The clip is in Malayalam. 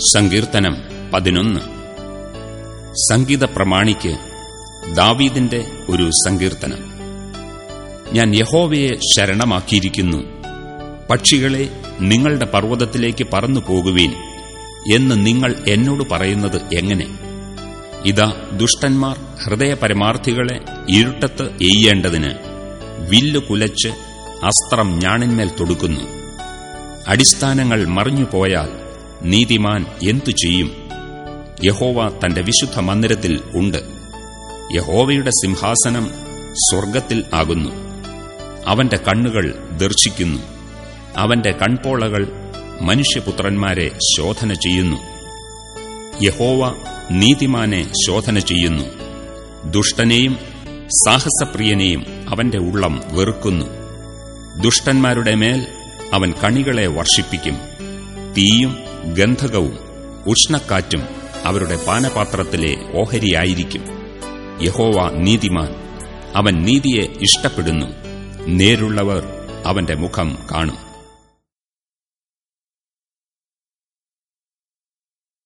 സങ്കീർത്തനം പതിനൊന്ന്. സംഗീത പ്രമാണിക്ക് ദാവീദിന്റെ ഒരു സങ്കീർത്തനം. ഞാൻ യഹോവയെ ശരണമാക്കിയിരിക്കുന്നു. പക്ഷികളെ നിങ്ങളുടെ പർവതത്തിലേക്ക് പറന്നു പോകുവീൻ എന്ന് നിങ്ങൾ എന്നോട് പറയുന്നത് എങ്ങനെ? ഇതാ ദുഷ്ടന്മാർ ഹൃദയപരമാർത്ഥികളെ ഇരുട്ടത്ത് എയ്യേണ്ടതിന് വില്ലു കുലച്ച് അസ്ത്രം ഞാണിന്മേൽ തൊടുക്കുന്നു. അടിസ്ഥാനങ്ങൾ മറിഞ്ഞുപോയാൽ നീതിമാൻ എന്തു ചെയ്യും? യഹോവ തന്റെ വിശുദ്ധ മന്ദിരത്തിൽ ഉണ്ട്. യഹോവയുടെ സിംഹാസനം സ്വർഗത്തിൽ ആകുന്നു. അവന്റെ കണ്ണുകൾ ദർശിക്കുന്നു. അവന്റെ കൺപോളകൾ മനുഷ്യപുത്രന്മാരെ ശോധന ചെയ്യുന്നു. യഹോവ നീതിമാനെ ശോധന ചെയ്യുന്നു. ദുഷ്ടനെയും സാഹസപ്രിയനെയും അവന്റെ ഉള്ളം വെറുക്കുന്നു. ദുഷ്ടന്മാരുടെ മേൽ അവൻ കണികളെ വർഷിപ്പിക്കും. തീയും ഗന്ധകവും ഉഷ്ണക്കാറ്റും അവരുടെ പാനപാത്രത്തിലെ ഓഹരിയായിരിക്കും. യഹോവ നീതിമാൻ അവൻ നീതിയെ ഇഷ്ടപ്പെടുന്നു. നേരുള്ളവർ അവന്റെ മുഖം കാണും.